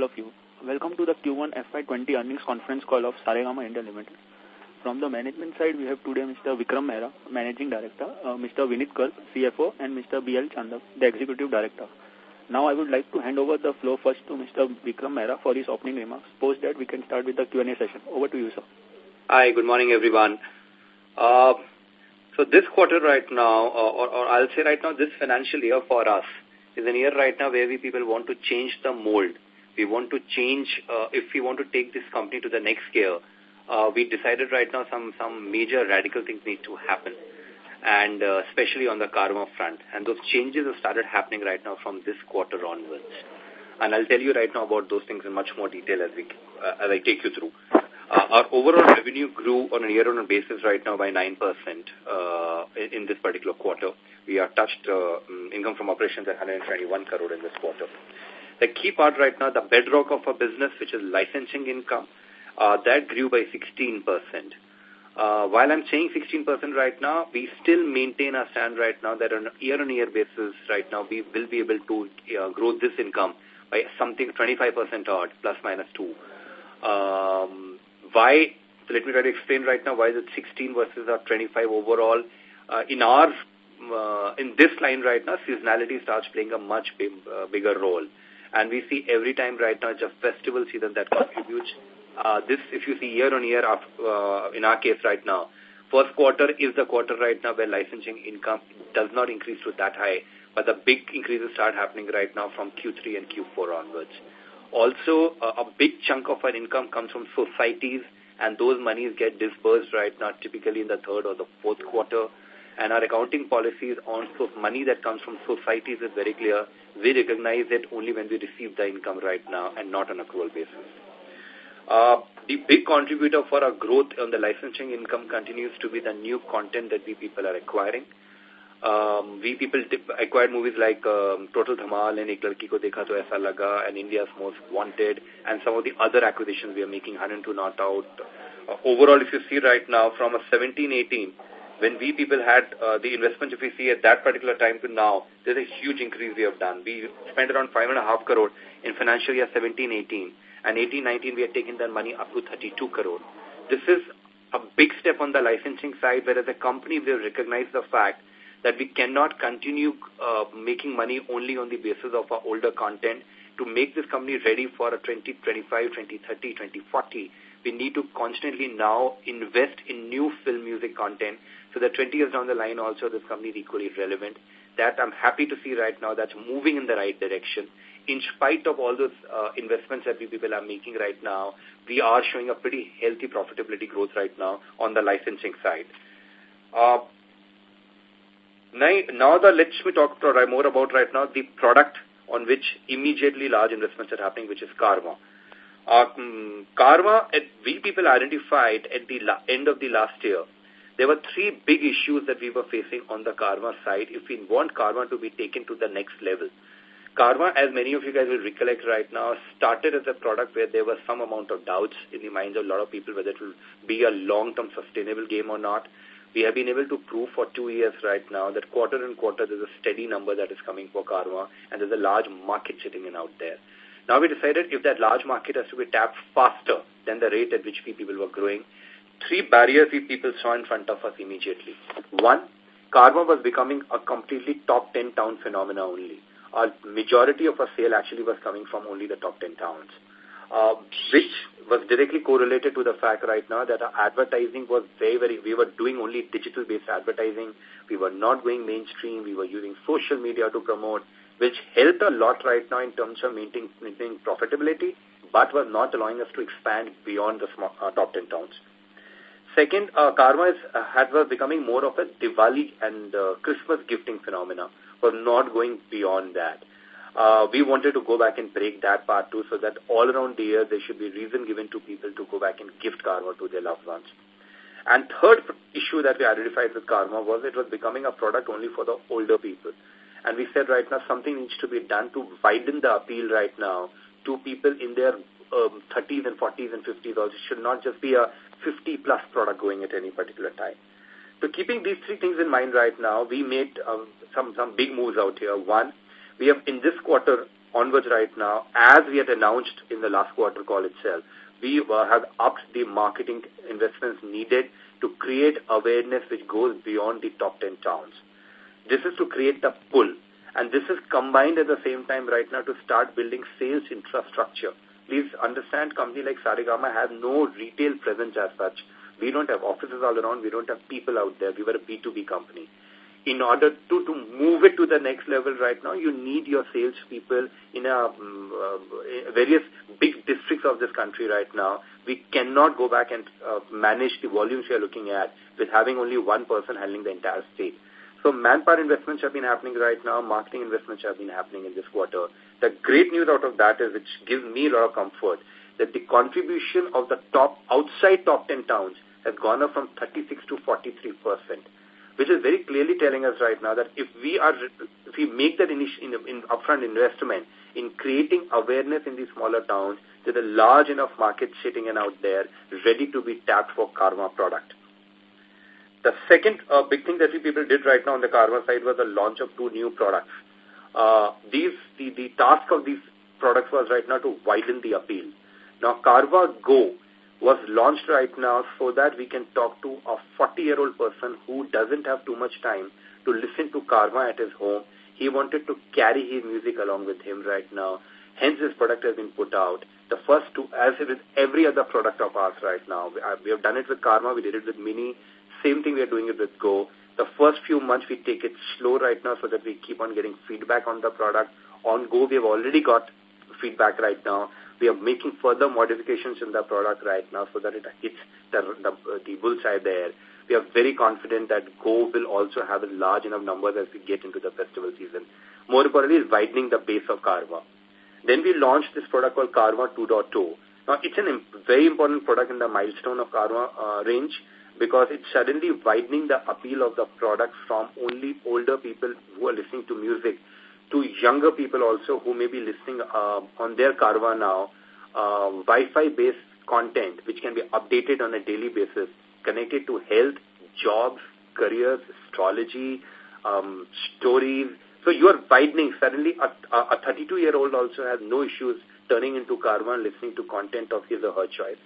all of you. Welcome to the Q1 FY20 earnings conference call of Saregama India Limited. From the management side, we have today Mr. Vikram Mehra, Managing Director, uh, Mr. Vinit Garg, CFO, and Mr. B.L. Chandak, the Executive Director. Now I would like to hand over the floor first to Mr. Vikram Mehra for his opening remarks. Post that, we can start with the Q&A session. Over to you, sir. Hi, good morning, everyone. Uh, so this quarter right now, or, or I'll say right now, this financial year for us is a year right now where we people want to change the mold. We want to change, uh, if we want to take this company to the next gear, uh, we decided right now some, some major radical things need to happen and uh, especially on the Carvaan front. And those changes have started happening right now from this quarter onwards. And I'll tell you right now about those things in much more detail as, we, uh, as I take you through. Uh, our overall revenue grew on a year-on-year basis right now by 9% uh, in, this particular quarter. We are touched uh, mm, income from operations at 121 crore in this quarter. The key part right now, the bedrock of our business, which is licensing income, uh, that grew by 16%. Uh, while I'm saying 16% right now, we still maintain our stand right now that on a year-on-year -year basis right now, we will be able to uh, grow this income by something 25% odd, plus minus 2. Um, why, so let me try to explain right now why is it 16 versus our 25 overall. Uh, in our, uh, in this line right now, seasonality starts playing a much big, uh, bigger role. And we see every time right now, it's just festival season that contributes. Uh, this, if you see year on year, uh, in our case right now, first quarter is the quarter right now where licensing income does not increase to that high, but the big increases start happening right now from Q3 and Q4 onwards. Also, uh, a big chunk of our income comes from societies, and those monies get disbursed right now typically in the third or the fourth quarter. And our accounting policies on so money that comes from societies is very clear. We recognize it only when we receive the income right now and not on accrual basis. Uh, the big contributor for our growth on the licensing income continues to be the new content that we people are acquiring. Um, we people acquired movies like um, Total Dhamal and Ek Ladki Ko Dekha To Aisa Laga and India's Most Wanted and some of the other acquisitions we are making, 102 Not Out. Uh, overall, if you see right now, from a 17-18, when we people had uh, the investment, if we see at that particular time to now, there's a huge increase we have done. We spent around five and a half crore in financial year 17-18 and 18-19 we are taken that money up to 32 crore. This is a big step on the licensing side where as a company we have recognized the fact that we cannot continue uh, making money only on the basis of our older content. To make this company ready for a 2025, 2030, 2040, we need to constantly now invest in new film music content so that 20 years down the line also this company is equally relevant. That I'm happy to see right now that's moving in the right direction. In spite of all those uh, investments that we people are making right now, we are showing a pretty healthy profitability growth right now on the licensing side. Uh, now, the, let me talk more about right now the product on which immediately large investments are happening, which is Carvaan. Uh, um, Carvaan, we people identified at the end of the last year, there were three big issues that we were facing on the Carvaan side if we want Carvaan to be taken to the next level. Carvaan, as many of you guys will recollect right now, started as a product where there was some amount of doubts in the minds of a lot of people whether it will be a long-term sustainable game or not we have been able to prove for two years right now that quarter and quarter there's a steady number that is coming for Carvaan and there's a large market sitting in out there. Now we decided if that large market has to be tapped faster than the rate at which people were growing, three barriers we people saw in front of us immediately. One, Carvaan was becoming a completely top 10 town phenomena only. A majority of our sale actually was coming from only the top 10 towns uh, which was directly correlated to the fact right now that our advertising was very, very, we were doing only digital-based advertising. We were not going mainstream. We were using social media to promote, which helped a lot right now in terms of maintaining, maintaining profitability, but was not allowing us to expand beyond the small, uh, top 10 towns. Second, uh, Carvaan is, uh, becoming more of a Diwali and uh, Christmas gifting phenomena, was not going beyond that uh, we wanted to go back and break that part too so that all around the year there should be reason given to people to go back and gift Carvaan to their loved ones. And third issue that we identified with Carvaan was it was becoming a product only for the older people. And we said right now something needs to be done to widen the appeal right now to people in their um, 30s and 40s and 50s also. It should not just be a 50 plus product going at any particular time. So keeping these three things in mind right now, we made um, some, some big moves out here. One, we have in this quarter onwards right now, as we had announced in the last quarter call itself, we uh, have upped the marketing investments needed to create awareness which goes beyond the top 10 towns. This is to create the pull. And this is combined at the same time right now to start building sales infrastructure. Please understand, company like Saregama has no retail presence as such. We don't have offices all around. We don't have people out there. We were a B2B company in order to, to move it to the next level right now, you need your salespeople in a, um, uh, various big districts of this country right now. We cannot go back and uh, manage the volumes we are looking at with having only one person handling the entire state. So manpower investments have been happening right now. Marketing investments have been happening in this quarter. The great news out of that is, which gives me a lot of comfort, that the contribution of the top outside top 10 towns has gone up from 36 to 43 percent which is very clearly telling us right now that if we are, if we make that in, in upfront investment in creating awareness in these smaller towns, there's a large enough market sitting and out there ready to be tapped for Carvaan product. The second uh, big thing that we people did right now on the Carvaan side was the launch of two new products. Uh, these, the, the task of these products was right now to widen the appeal. Now, Carvaan Go was launched right now so that we can talk to a 40-year-old person who doesn't have too much time to listen to Carvaan at his home. He wanted to carry his music along with him right now. Hence, this product has been put out. The first two, as with every other product of ours right now, we uh, have done it with Carvaan, we did it with Mini. Same thing we are doing it with Go. The first few months we take it slow right now so that we keep on getting feedback on the product. On Go, we have already got feedback right now. We are making further modifications in the product right now so that it hits the, the, the bullseye there. We are very confident that Go will also have a large enough numbers as we get into the festival season. More importantly, is widening the base of Carvaan. Then we launched this product called Carvaan 2.0. Now, it's a very important product in the milestone of Carvaan uh, range because it's suddenly widening the appeal of the product from only older people who are listening to music to younger people also who may be listening uh, on their Carvaan now, uh, Wi-Fi-based content which can be updated on a daily basis, connected to health, jobs, careers, astrology, um, stories. So you are widening. Suddenly a 32-year-old also has no issues turning into Carvaan listening to content of his or her choice.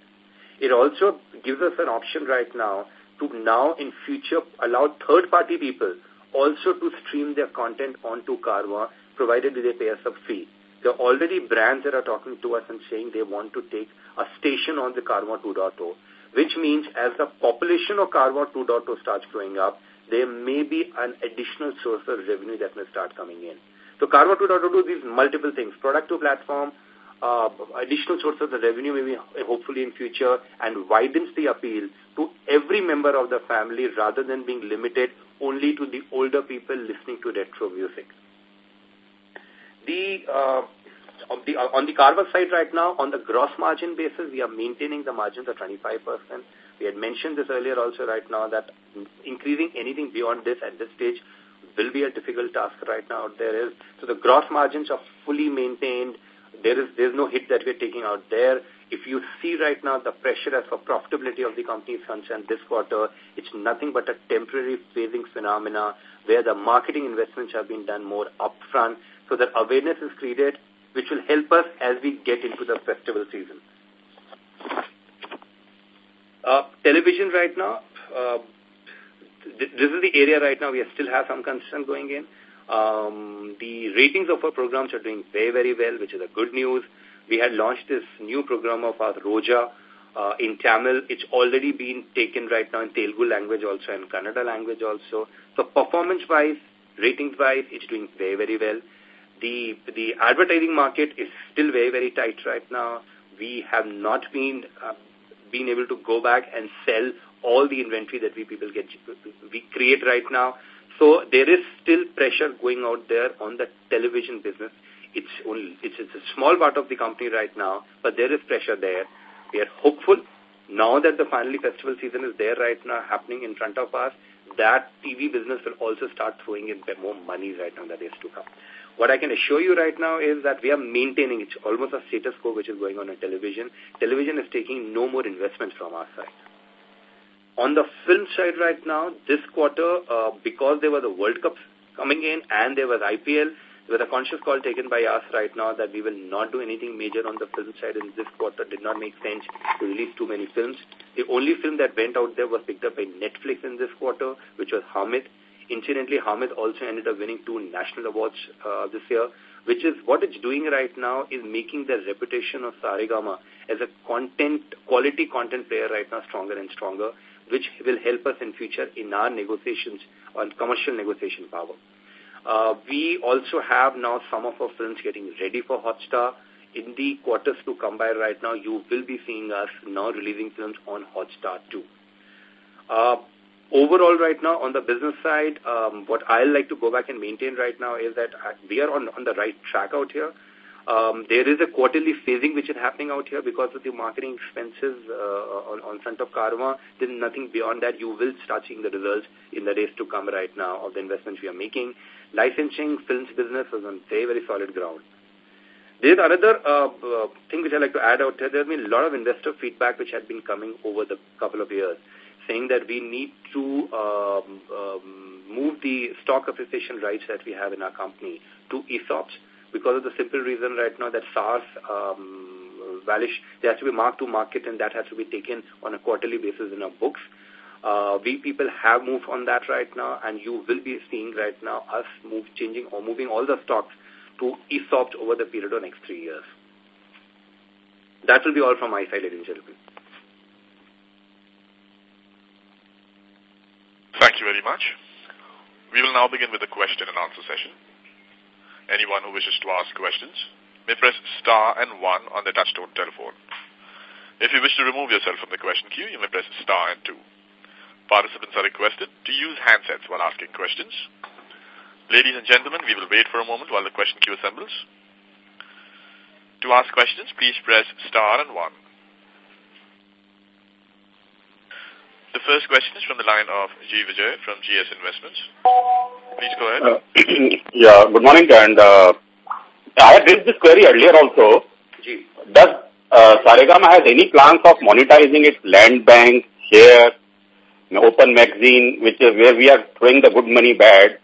It also gives us an option right now to now in future allow third-party people also to stream their content onto Carvaan, provided they pay us a fee. There are already brands that are talking to us and saying they want to take a station on the Carvaan 2.0, which means as the population of Carvaan 2.0 starts growing up, there may be an additional source of revenue that may start coming in. So Carvaan 2.0 do these multiple things, product to platform, uh, additional sources of revenue maybe hopefully in future and widens the appeal to every member of the family rather than being limited only to the older people listening to retro music. The, uh, on the, uh, on the Carvaan side right now, on the gross margin basis, we are maintaining the margins at 25%. We had mentioned this earlier also right now that increasing anything beyond this at this stage will be a difficult task right now. There is So the gross margins are fully maintained. There is there's no hit that we're taking out there. If you see right now the pressure as for profitability of the company is concerned this quarter, it's nothing but a temporary phasing phenomena where the marketing investments have been done more upfront so that awareness is created, which will help us as we get into the festival season. Uh, television right now, uh, th this is the area right now we still have some concern going in. Um, the ratings of our programs are doing very, very well, which is a good news. We had launched this new program of our Roja uh, in Tamil. It's already been taken right now in Telugu language also and Kannada language also. So performance-wise, ratings-wise, it's doing very, very well. The, the advertising market is still very, very tight right now. We have not been, uh, been able to go back and sell all the inventory that we people get, we create right now. So there is still pressure going out there on the television business. It's only it's, it's a small part of the company right now, but there is pressure there. We are hopeful now that the finally festival season is there right now happening in front of us, that TV business will also start throwing in more money right now that is to come. What I can assure you right now is that we are maintaining, it's almost a status quo which is going on in television. Television is taking no more investments from our side. On the film side right now, this quarter, uh, because there was a World Cup coming in and there was IPL, There was a conscious call taken by us right now that we will not do anything major on the film side in this quarter. Did not make sense to release too many films. The only film that went out there was picked up by Netflix in this quarter, which was Hamid. Incidentally, Hamid also ended up winning two national awards uh, this year, which is what it's doing right now is making the reputation of Saregama as a content, quality content player right now stronger and stronger, which will help us in future in our negotiations on commercial negotiation power. Uh, we also have now some of our films getting ready for Hotstar. In the quarters to come by right now, you will be seeing us now releasing films on Hotstar too. Uh, overall right now on the business side, um, what I like to go back and maintain right now is that we are on, on the right track out here. Um, there is a quarterly phasing which is happening out here because of the marketing expenses uh, on, on front of Carvaan. There's nothing beyond that. You will start seeing the results in the days to come right now of the investments we are making. Licensing films business is on very, very solid ground. There's another uh, uh, thing which I'd like to add out here. There's been a lot of investor feedback which had been coming over the couple of years saying that we need to um, um, move the stock appreciation rights that we have in our company to ESOPs because of the simple reason right now that SARs um, vanish, they have to be marked to market and that has to be taken on a quarterly basis in our books. Uh, we people have moved on that right now and you will be seeing right now us move changing or moving all the stocks to ESOPs over the period of next three years. That will be all from my side, ladies and gentlemen. Thank you very much. We will now begin with the question and answer session. Anyone who wishes to ask questions may press star and one on the touchtone telephone. If you wish to remove yourself from the question queue, you may press star and two. Participants are requested to use handsets while asking questions. Ladies and gentlemen, we will wait for a moment while the question queue assembles. To ask questions, please press star and one. The first question is from the line of G. Vijay from GS Investments. Please go ahead. Uh, yeah, good morning. And uh, I had raised this query earlier also. G. Does uh, Saregama has any plans of monetizing its land bank, share, open magazine, which is where we are throwing the good money bad,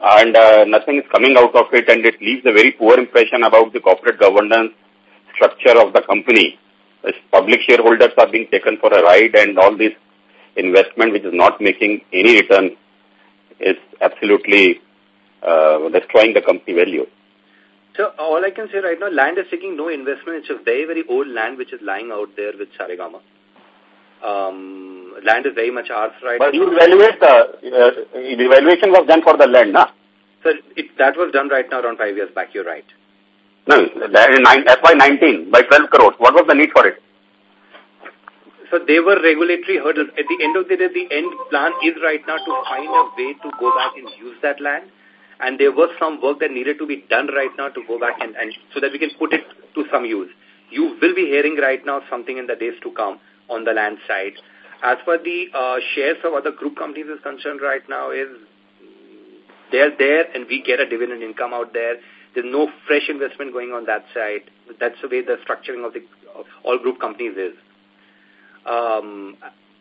and uh, nothing is coming out of it, and it leaves a very poor impression about the corporate governance structure of the company. As public shareholders are being taken for a ride, and all this investment which is not making any return is absolutely uh, destroying the company value. So all I can say right now, land is taking no investment. It's a very, very old land which is lying out there with Saregama. Um, land is very much ours right but now. But you evaluate the, uh, the evaluation was done for the land, na? So it, that was done right now around five years back, you're right. No, that FY19 by 12 crores. What was the need for it? So they were regulatory hurdles. At the end of the day, the end plan is right now to find a way to go back and use that land. And there was some work that needed to be done right now to go back and, and so that we can put it to some use. You will be hearing right now something in the days to come on the land side. As for the uh, shares of other group companies is concerned right now is they're there and we get a dividend income out there. There's no fresh investment going on that side. That's the way the structuring of the of all group companies is. Um,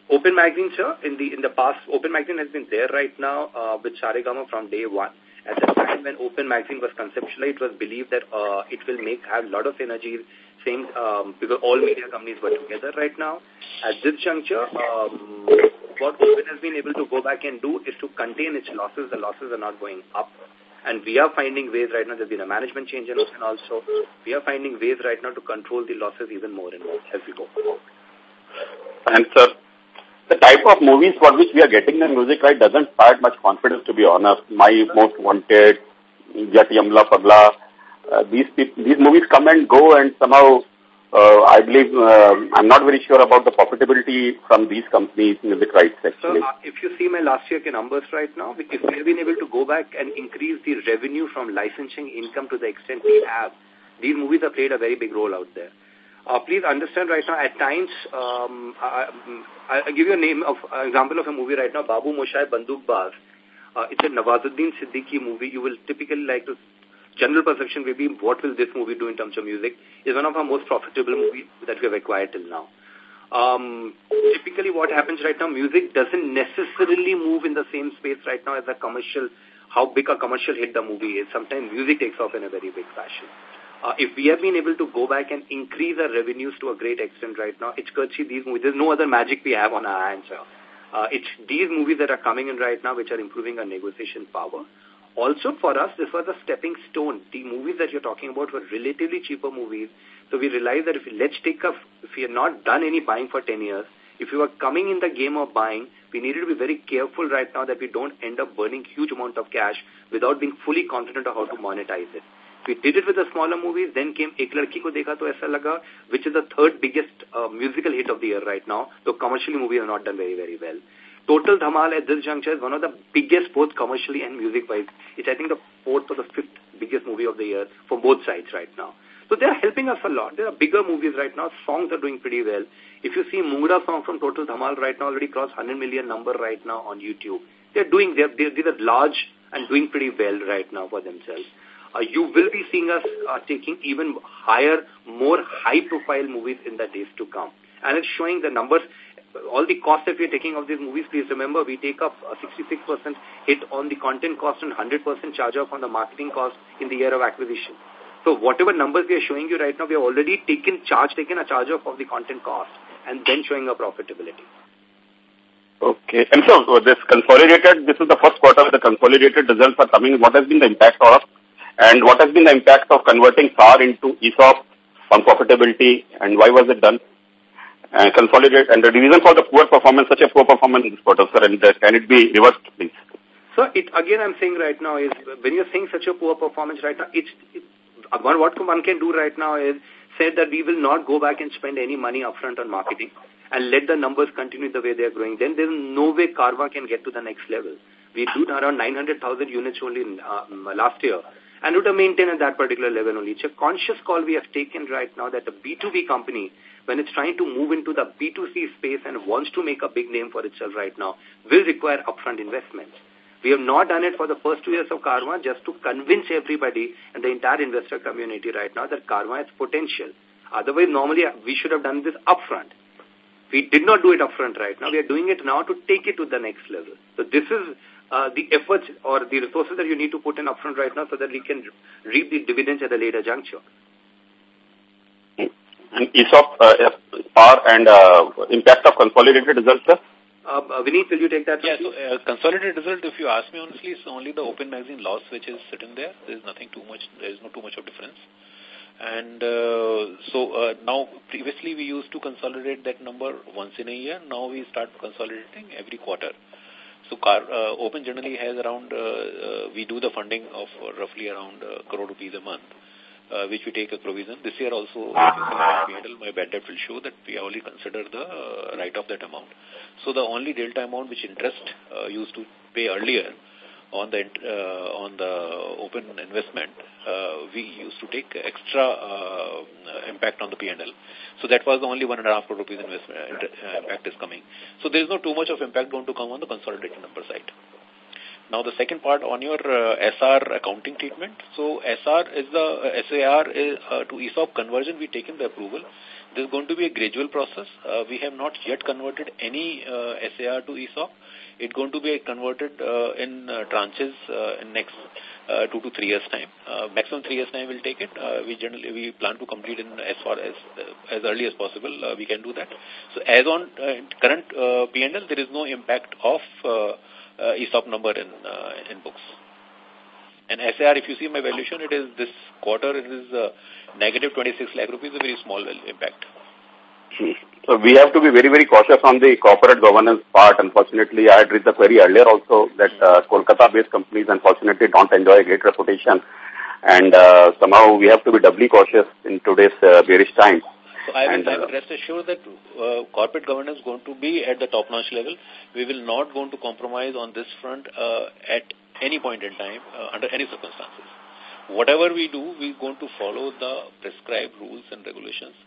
Open Magazine, sir, in the in the past, Open Magazine has been there right now uh, with Saregama from day one. At the time when Open Magazine was conceptualized, it was believed that uh, it will make have a lot of synergies, same um, because all media companies were together right now. At this juncture, um, what Open has been able to go back and do is to contain its losses. The losses are not going up. And we are finding ways right now, there's been a management change in Open also. We are finding ways right now to control the losses even more and more as we go. And sir, the type of movies for which we are getting the music right doesn't inspire much confidence to be honest. My Most Wanted, Jat Yamla Pagla, uh, these, these movies come and go and somehow uh, I believe, uh, I'm not very sure about the profitability from these companies, music rights actually. So, uh, if you see my last year numbers right now, if we've been able to go back and increase the revenue from licensing income to the extent we have, these movies have played a very big role out there. Uh, please understand right now, at times, um, I, I'll give you a name of an example of a movie right now, Babu Moshai Banduk. Uh, it's a Nawazuddin Siddiqui movie. You will typically like to, general perception will be, what will this movie do in terms of music? It's one of our most profitable movies that we have acquired till now. Um, typically what happens right now, music doesn't necessarily move in the same space right now as a commercial how big a commercial hit the movie is. Sometimes music takes off in a very big fashion. Uh, if we have been able to go back and increase our revenues to a great extent right now, it's courtesy these movies. There's no other magic we have on our hands. Uh, it's these movies that are coming in right now which are improving our negotiation power. Also, for us, this was a stepping stone. The movies that you're talking about were relatively cheaper movies. So we realized that if we, let's take a, if we have not done any buying for 10 years, if we were coming in the game of buying, we needed to be very careful right now that we don't end up burning huge amount of cash without being fully confident of how to monetize it. We did it with the smaller movies, then came Ek Ladki Ko Dekha To Aisa Laga, which is the third biggest uh, musical hit of the year right now, though commercially movies have not done very, very well. Total Dhamal at this juncture is one of the biggest both commercially and music-wise. It's, I think, the fourth or the fifth biggest movie of the year for both sides right now. So they are helping us a lot. There are bigger movies right now. Songs are doing pretty well. If you see Mungda song from Total Dhamal right now, already crossed 100 million number right now on YouTube. They're doing, they're, they're, they're large and doing pretty well right now for themselves. Uh, you will be seeing us uh, taking even higher, more high-profile movies in the days to come. And it's showing the numbers all the costs that we're taking of these movies, please remember, we take up a 66% hit on the content cost and 100% charge off on the marketing cost in the year of acquisition. So whatever numbers we are showing you right now, we have already taken charge, taken a charge off of the content cost and then showing a profitability. Okay. And so this consolidated, this is the first quarter the consolidated results are coming. What has been the impact of and what has been the impact of converting SAR into ESOP on profitability and why was it done? and consolidate and the reason for the poor performance, such a poor performance this quarter, sir, and uh, can it be reversed, please? So it again, I'm saying right now is when you're saying such a poor performance right now, it's it, what one can do right now is say that we will not go back and spend any money upfront on marketing and let the numbers continue the way they are growing. Then there's no way Carvaan can get to the next level. We do around 900,000 units only in, uh, last year and would have maintained at that particular level only. It's a conscious call we have taken right now that a B2B company, when it's trying to move into the B2C space and wants to make a big name for itself right now, will require upfront investments. We have not done it for the first two years of Carvaan just to convince everybody and the entire investor community right now that Carvaan has potential. Otherwise, normally uh, we should have done this upfront. We did not do it upfront right now. We are doing it now to take it to the next level. So this is uh, the efforts or the resources that you need to put in upfront right now so that we can reap the dividends at a later juncture. And ESOP, uh, PAR and uh, impact of consolidated results, sir? Uh, uh Vineet, will you take that? Yeah, so uh, consolidated result, if you ask me honestly, it's only the open magazine loss which is sitting there. There is nothing too much, there is not too much of difference. And uh, so uh, now, previously we used to consolidate that number once in a year. Now we start consolidating every quarter. So car, uh, Open generally has around, uh, uh, we do the funding of roughly around uh, crore rupees a month, uh, which we take a provision. This year also, my bad debt will show that we only consider the uh, write-off that amount. So the only delta amount which interest uh, used to pay earlier on the uh, on the open investment, uh, we used to take extra uh, impact on the P&L. So that was the only one and a half crore rupees investment uh, impact is coming. So there is no too much of impact going to come on the consolidated number side. Now the second part on your uh, SR accounting treatment. So SR is the uh, SAR is, uh, to ESOP conversion. We taken the approval. This is going to be a gradual process. Uh, we have not yet converted any uh, SAR to ESOP. It's going to be converted uh, in uh, tranches uh, in next two to three years time. Maximum three years time will take it. We generally we plan to complete in as far as as early as possible. We can do that. So as on current uh, P&L, there is no impact of uh, ESOP number in in books. And SAR, if you see my valuation, it is this quarter, it is uh, negative 26 lakh rupees, a very small impact. So we have to be very, very cautious on the corporate governance part. Unfortunately, I had read the query earlier also that uh, Kolkata-based companies unfortunately don't enjoy a great reputation. And uh, somehow we have to be doubly cautious in today's uh, bearish times. So I will, and, I will rest assured that uh, corporate governance is going to be at the top-notch level. We will not going to compromise on this front uh, at any point in time, uh, under any circumstances. Whatever we do, we're going to follow the prescribed rules and regulations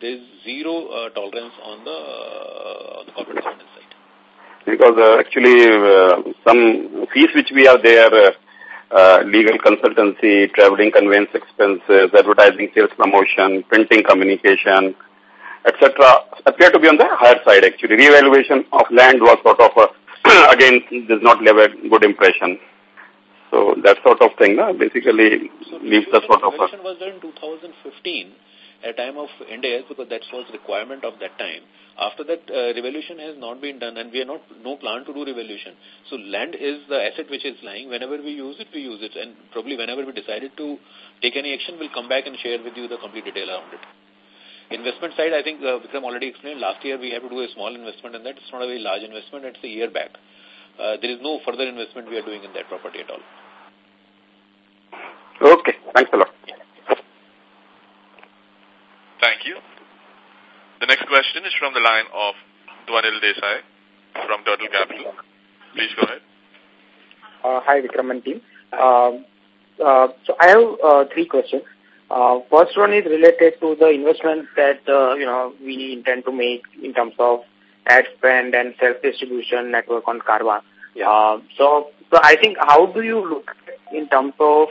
there's zero uh, tolerance on the, uh, on the corporate governance side. Because uh, actually uh, some fees which we have there, uh, uh, legal consultancy, traveling conveyance expenses, advertising, sales promotion, printing communication, etc. appear to be on the higher side actually. Revaluation of land was sort of, a, again, does not leave a good impression. So that sort of thing no? basically so leaves the sort of... Question was done in 2015 at a time of India because that was requirement of that time. After that, uh, revolution has not been done and we are not no plan to do revolution. So land is the asset which is lying. Whenever we use it, we use it. And probably whenever we decided to take any action, we'll come back and share with you the complete detail around it. Investment side, I think uh, Vikram already explained. Last year we had to do a small investment in that. It's not a very large investment. It's a year back. Uh, there is no further investment we are doing in that property at all. Okay. Thanks a lot. Thank you. The next question is from the line of Dhwanil Desai from Turtle Capital. Please go ahead. Uh, hi, Vikram and team. Uh, uh, so I have uh, three questions. Uh, first one is related to the investment that uh, you know we intend to make in terms of ad spend and self-distribution network on Carvaan. Yeah. Uh, so, so I think how do you look in terms of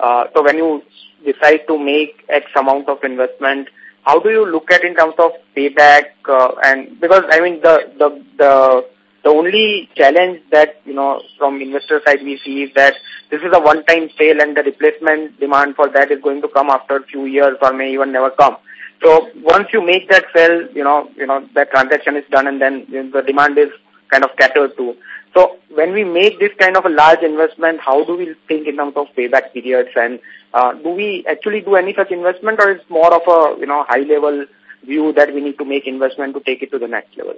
uh, so when you decide to make X amount of investment, how do you look at in terms of payback? Uh, and because I mean the the the the only challenge that you know from investor side we see is that this is a one-time sale and the replacement demand for that is going to come after a few years or may even never come. So once you make that sale, you know, you know that transaction is done and then the demand is kind of catered to. So when we make this kind of a large investment, how do we think in terms of payback periods and uh, do we actually do any such investment or is more of a, you know, high level view that we need to make investment to take it to the next level?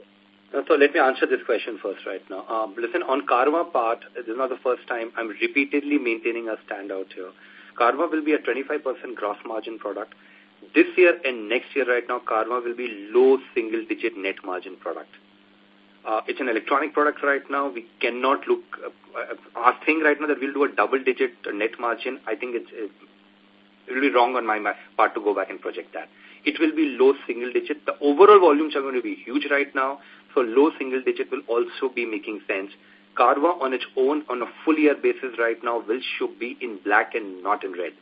Uh, so let me answer this question first right now. Um, listen, on Carvaan part, this is not the first time I'm repeatedly maintaining a standout here. Carvaan will be a 25% gross margin product. This year and next year right now, Carvaan will be low single digit net margin product. Uh, it's an electronic product right now. We cannot look, uh, our thing right now that we'll do a double-digit net margin, I think it's, it, will be wrong on my part to go back and project that. It will be low single-digit. The overall volumes are going to be huge right now, so low single-digit will also be making sense. Carvaan on its own, on a full-year basis right now, will should be in black and not in red.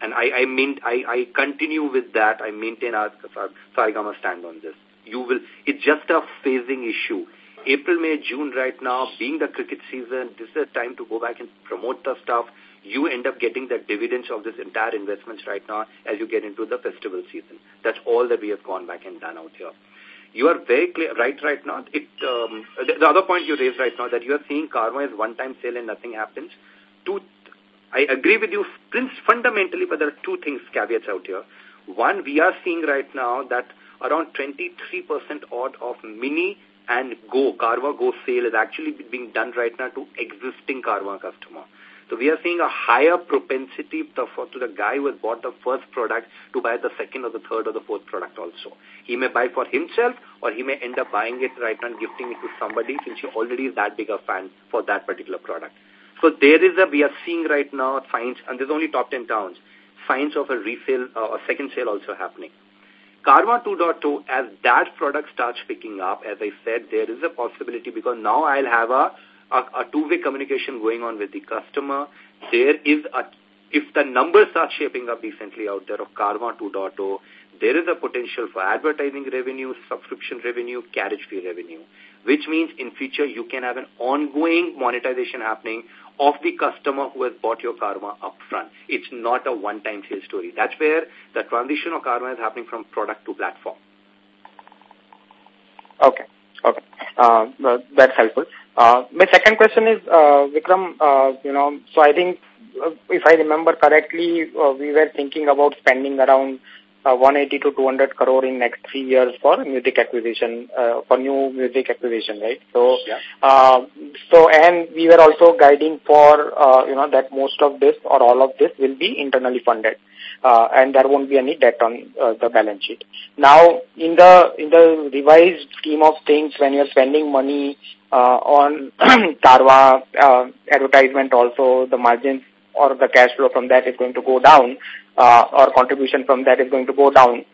And I, I, mean, I, I continue with that. I maintain our, our Saregama stand on this. You will, it's just a phasing issue. April, May, June right now, being the cricket season, this is the time to go back and promote the stuff. You end up getting the dividends of this entire investments right now as you get into the festival season. That's all that we have gone back and done out here. You are very clear, right right now. It, um, the, the, other point you raised right now that you are seeing Carvaan is one-time sale and nothing happens. Two, I agree with you fundamentally, but there are two things, caveats out here. One, we are seeing right now that around 23% odd of mini and Go, Carvaan Go sale is actually being done right now to existing Carvaan customer. So we are seeing a higher propensity to, the guy who has bought the first product to buy the second or the third or the fourth product also. He may buy for himself or he may end up buying it right now and gifting it to somebody since he already is that big a fan for that particular product. So there is a, we are seeing right now signs, and there's only top 10 towns, signs of a resale uh, or second sale also happening. Carvaan 2.2, as that product starts picking up, as I said, there is a possibility because now I'll have a, a, a two-way communication going on with the customer. There is a, if the numbers are shaping up decently out there of Carvaan 2.0, there is a potential for advertising revenue, subscription revenue, carriage fee revenue, which means in future you can have an ongoing monetization happening of the customer who has bought your Carvaan upfront. It's not a one-time sales story. That's where the transition of Carvaan is happening from product to platform. Okay. Okay. Uh, that's helpful. Uh, my second question is, uh, Vikram, uh, you know, so I think uh, if I remember correctly, uh, we were thinking about spending around 180 to 200 crore in next three years for music acquisition, uh, for new music acquisition, right? So, yeah. uh, so, and we were also guiding for, uh, you know, that most of this or all of this will be internally funded. Uh, and there won't be any debt on uh, the balance sheet. Now, in the in the revised scheme of things, when you're spending money uh, on Carvaan uh, advertisement, also the margins or the cash flow from that is going to go down uh, or contribution from that is going to go down.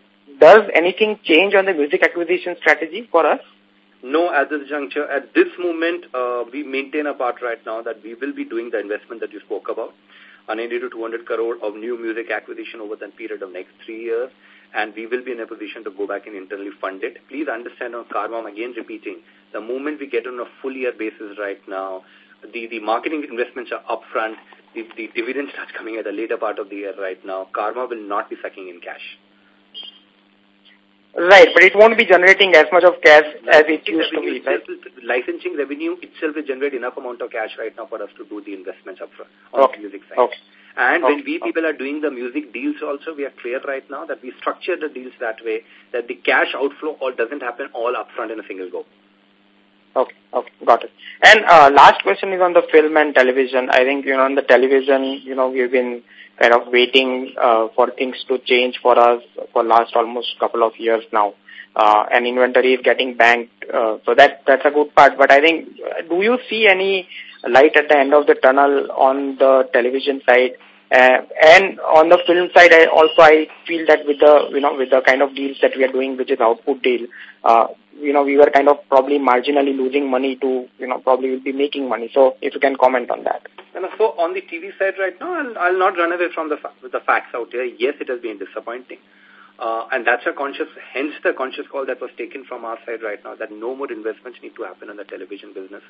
Does anything change on the music acquisition strategy for us? No, at this juncture. At this moment, uh, we maintain a part right now that we will be doing the investment that you spoke about, an 80 to 200 crore of new music acquisition over the period of next three years, and we will be in a position to go back and internally fund it. Please understand on Carvaan, again repeating, the moment we get on a full year basis right now, the, the marketing investments are upfront. The, the dividend starts coming at the later part of the year right now, Carvaan will not be sucking in cash. Right, but it won't be generating as much of cash as it used to be, right? Licensing revenue itself will generate enough amount of cash right now for us to do the investments upfront on okay. the music side. Okay. And okay. when we people are doing the music deals also, we are clear right now that we structure the deals that way, that the cash outflow all doesn't happen all upfront in a single go. Okay, okay, got it. And uh, last question is on the film and television. I think, you know, on the television, you know, we've been kind of waiting uh, for things to change for us for last almost couple of years now. Uh, and inventory is getting banked, uh, so that that's a good part. But I think, uh, do you see any light at the end of the tunnel on the television side? Uh, and on the film side, I also I feel that with the you know with the kind of deals that we are doing, which is output deal, uh, you know we were kind of probably marginally losing money to you know probably will be making money. So if you can comment on that. And so on the TV side right now, I'll, I'll not run away from the the facts out here. Yes, it has been disappointing. Uh, and that's a conscious, hence the conscious call that was taken from our side right now that no more investments need to happen in the television business.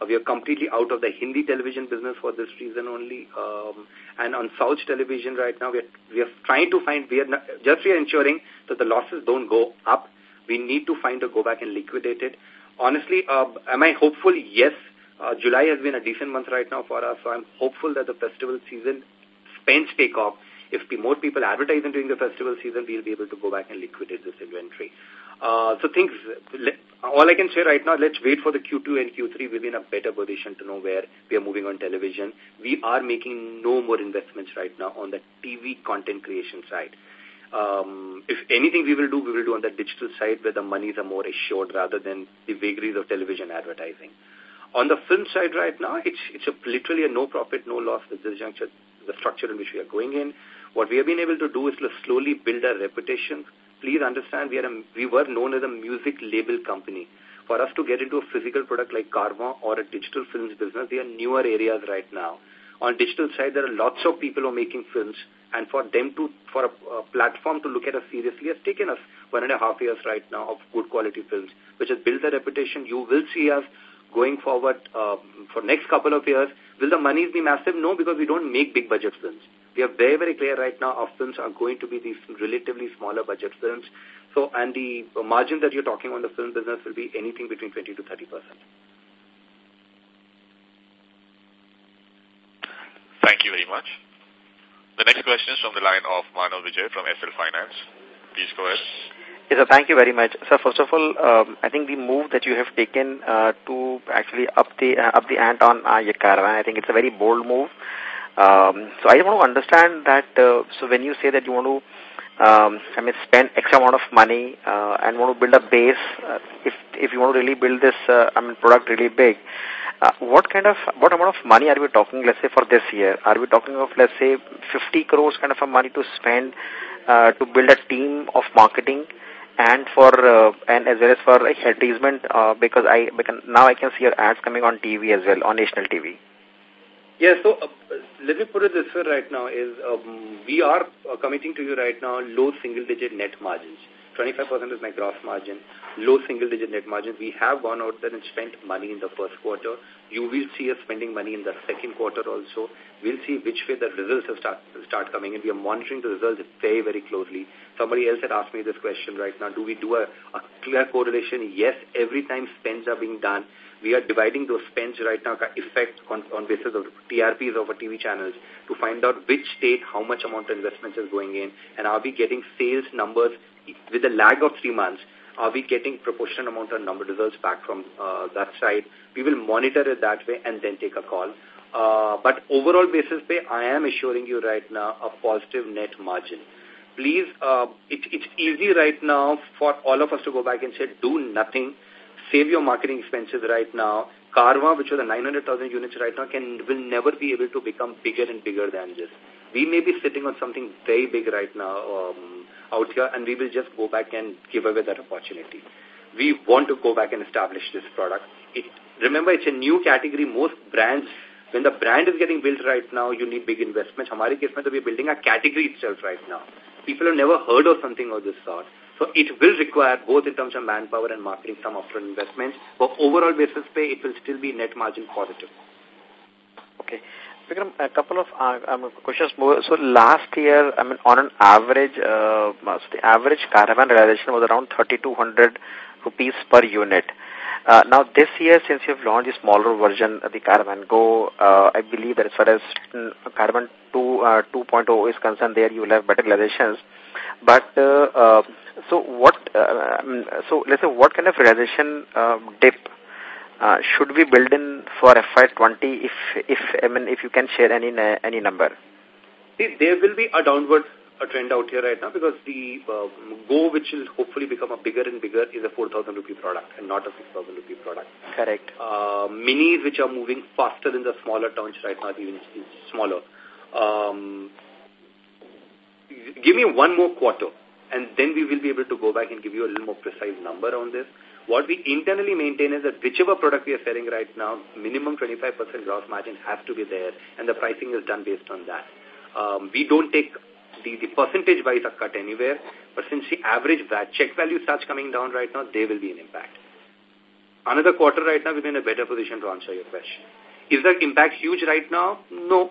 Uh, we are completely out of the Hindi television business for this reason only. Um, and on South television right now, we are, we are trying to find, we are not, just we are ensuring that the losses don't go up. We need to find a go back and liquidate it. Honestly, uh, am I hopeful? Yes. Uh, July has been a decent month right now for us, so I'm hopeful that the festival season spends take off if more people advertise during the festival season, we'll be able to go back and liquidate this inventory. Uh, so things, all I can say right now, let's wait for the Q2 and Q3. We'll be in a better position to know where we are moving on television. We are making no more investments right now on the TV content creation side. Um, if anything we will do, we will do on the digital side where the monies are more assured rather than the vagaries of television advertising. On the film side right now, it's, it's a, literally a no profit, no loss at this juncture, the structure in which we are going in. What we have been able to do is to slowly build our reputation. Please understand, we, are a, we were known as a music label company. For us to get into a physical product like Carvaan or a digital films business, they are newer areas right now. On digital side, there are lots of people who are making films, and for them to, for a, a platform to look at us seriously has taken us one and a half years right now of good quality films, which has built a reputation. You will see us going forward uh, for next couple of years. Will the monies be massive? No, because we don't make big budget films. We are very, very clear right now our films are going to be these relatively smaller budget films. So, and the margin that you're talking on the film business will be anything between 20 to 30 percent. Thank you very much. The next question is from the line of Manav Vijay from SL Finance. Please go ahead. Yes, sir. Thank you very much. Sir, first of all, um, I think the move that you have taken uh, to actually up the uh, up the ant on uh, Carvaan, I think it's a very bold move. Um, so I want to understand that, uh, so when you say that you want to, um, I mean, spend X amount of money uh, and want to build a base, uh, if if you want to really build this, uh, I mean, product really big, uh, what kind of, what amount of money are we talking, let's say, for this year? Are we talking of, let's say, 50 crores kind of a money to spend uh, to build a team of marketing and for, uh, and as well as for advertisement, uh, because I, because now I can see your ads coming on TV as well, on national TV. Yeah, so uh, let me put it this way right now is um, we are uh, committing to you right now low single digit net margins. 25% is my gross margin, low single digit net margin. We have gone out there and spent money in the first quarter. You will see us spending money in the second quarter also. We'll see which way the results have start, start coming in. We are monitoring the results very, very closely. Somebody else had asked me this question right now. Do we do a, a clear correlation? Yes, every time spends are being done we are dividing those spends right now effect on, on basis of TRPs of our TV channels to find out which state, how much amount of investments is going in, and are we getting sales numbers with a lag of three months, are we getting proportional amount of number results back from uh, that side? We will monitor it that way and then take a call. Uh, but overall basis pay, I am assuring you right now a positive net margin. Please, uh, it, it's easy right now for all of us to go back and say, do nothing save your marketing expenses right now. Carvaan, which was a 900,000 units right now, can will never be able to become bigger and bigger than this. We may be sitting on something very big right now um, out here, and we will just go back and give away that opportunity. We want to go back and establish this product. It, remember, it's a new category. Most brands, when the brand is getting built right now, you need big investments. In our case, we are building a category itself right now. People have never heard of something of this sort. So it will require both in terms of manpower and marketing some upfront investments. For overall basis pay, it will still be net margin positive. Okay. Vikram, a couple of uh, um, questions more. So last year, I mean, on an average, uh, so the average Carvaan realization was around 3,200 rupees per unit. Uh, now this year, since you've launched the smaller version of the Carvaan Go, uh, I believe that as far as mm, Carvaan 2 uh, 2.0 is concerned, there you will have better realizations. But uh, uh, so what? Uh, um, so let's say what kind of realization uh, dip uh, should we build in for FY20 if, if, I mean, if you can share any, any number? See, there will be a downward a trend out here right now because the uh, Go, which will hopefully become a bigger and bigger, is a 4,000 rupee product and not a 6,000 rupee product. Correct. Uh, minis, which are moving faster in the smaller towns right now, even smaller. Um, give me one more quarter and then we will be able to go back and give you a little more precise number on this. What we internally maintain is that whichever product we are selling right now, minimum 25% gross margin has to be there, and the pricing is done based on that. Um, we don't take the, the percentage-wise a cut anywhere, but since the average check value starts coming down right now, there will be an impact. Another quarter right now, we're in a better position to answer your question. Is the impact huge right now? No.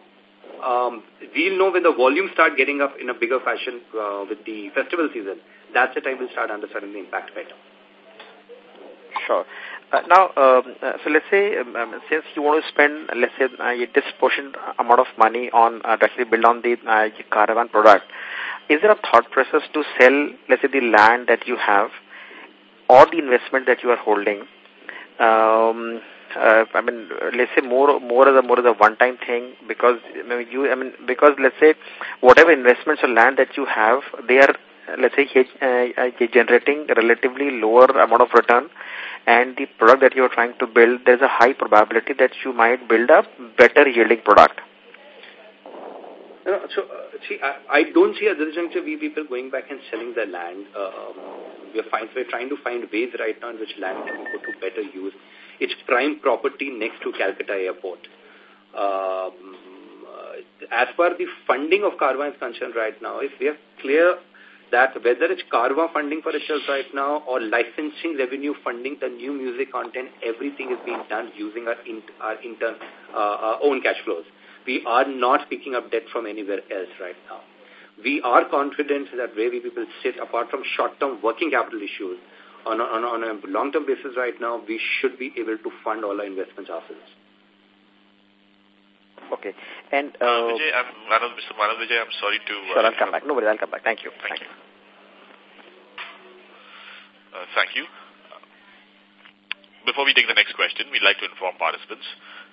Um, we'll know when the volume start getting up in a bigger fashion uh, with the festival season. That's the time we'll start understanding the impact better. Sure. Uh, now, um, uh, so let's say, um, um, since you want to spend, let's say, uh, a disproportionate amount of money on uh, to actually build on the uh, Carvaan product, is there a thought process to sell, let's say, the land that you have or the investment that you are holding? Um, uh, I mean, let's say more, more as a more as a one-time thing because I mean, you, I mean, because let's say whatever investments or land that you have, they are let's say, uh, uh, generating relatively lower amount of return and the product that you're trying to build, there's a high probability that you might build a better yielding product. So, uh, see, I, I don't see at this juncture we people going back and selling the land. Um, we're, find, we're trying to find ways right now in which land can put to better use. It's prime property next to Calcutta Airport. Um, uh, as far the funding of Carvaan is concerned right now, if we are clear that whether it's Carvaan funding for itself right now or licensing revenue funding the new music content, everything is being done using our, in, our intern, uh, our own cash flows. We are not picking up debt from anywhere else right now. We are confident that where we people sit, apart from short-term working capital issues, on a, on, a, on a long-term basis right now, we should be able to fund all our investments ourselves. Okay. And, uh, uh, Vijay, I'm, Manav, Mr. Manav Vijay, I'm sorry to... Uh, sure, I'll come back. No worries, I'll come back. Thank you. Thank, thank you. Uh, thank you. Before we take the next question, we'd like to inform participants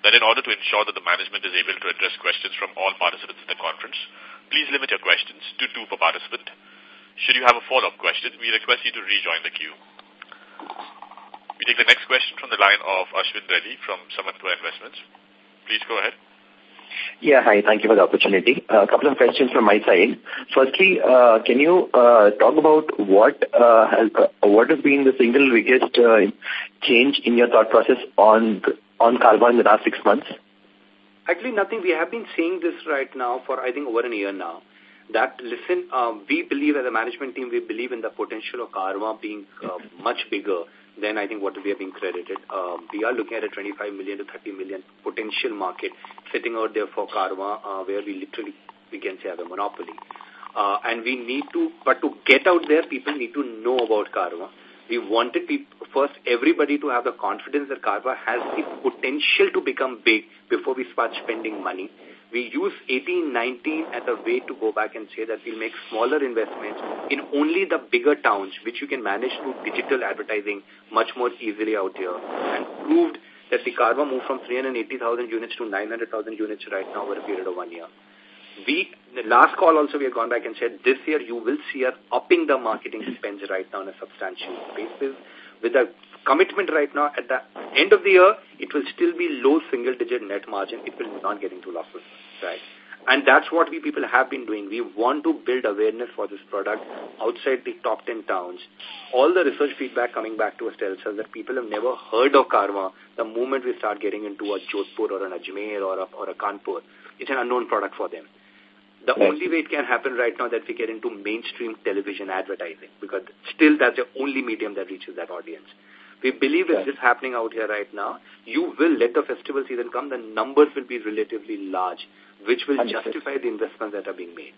that in order to ensure that the management is able to address questions from all participants in the conference, please limit your questions to two per participant. Should you have a follow-up question, we request you to rejoin the queue. We take the next question from the line of Ashwin Reddy from Samatwa Investments. Please go ahead. Yeah, hi. Thank you for the opportunity. A couple of questions from my side. Firstly, uh, can you uh, talk about what uh, has, uh, what has been the single biggest uh, change in your thought process on on Carvaan in the last six months? Actually, nothing. We have been saying this right now for, I think, over a year now. That, listen, um, we believe as a management team, we believe in the potential of Carvaan being uh, much bigger than I think what we have been credited. Uh, we are looking at a 25 million to 30 million potential market sitting out there for Carvaan, uh, where we literally, we can say, have a monopoly. Uh, and we need to, but to get out there, people need to know about Carvaan. We wanted people, first everybody to have the confidence that Carvaan has the potential to become big before we start spending money. We use 18, 19 as a way to go back and say that we'll make smaller investments in only the bigger towns, which you can manage through digital advertising much more easily out here, and proved that the Carvaan moved from 380,000 units to 900,000 units right now over a period of one year. We, the last call also we have gone back and said this year you will see us upping the marketing spends right now on a substantial basis with a commitment right now at the end of the year, it will still be low single digit net margin. It will not get into losses, right? And that's what we people have been doing. We want to build awareness for this product outside the top 10 towns. All the research feedback coming back to us tells us that people have never heard of Carvaan the moment we start getting into a Jodhpur or an Ajmer or a, or a Kanpur. It's an unknown product for them. The right. only way it can happen right now that we get into mainstream television advertising because still that's the only medium that reaches that audience. We believe if this happening out here right now, you will let the festival season come, the numbers will be relatively large, which will Understood. justify the investments that are being made.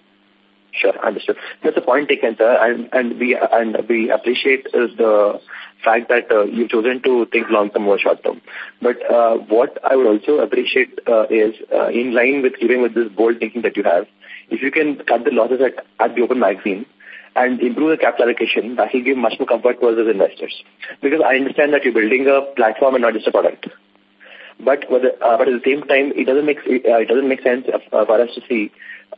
Sure, understood. That's a point taken, sir, and, and we and we appreciate uh, the fact that uh, you've chosen to think long term or short term. But uh, what I would also appreciate uh, is, uh, in line with keeping with this bold thinking that you have, if you can cut the losses at, at the open magazine and improve the capital allocation, that will give much more comfort to us as investors. Because I understand that you're building a platform and not just a product. But, uh, but at the same time, it doesn't make uh, it doesn't make sense uh, for us to see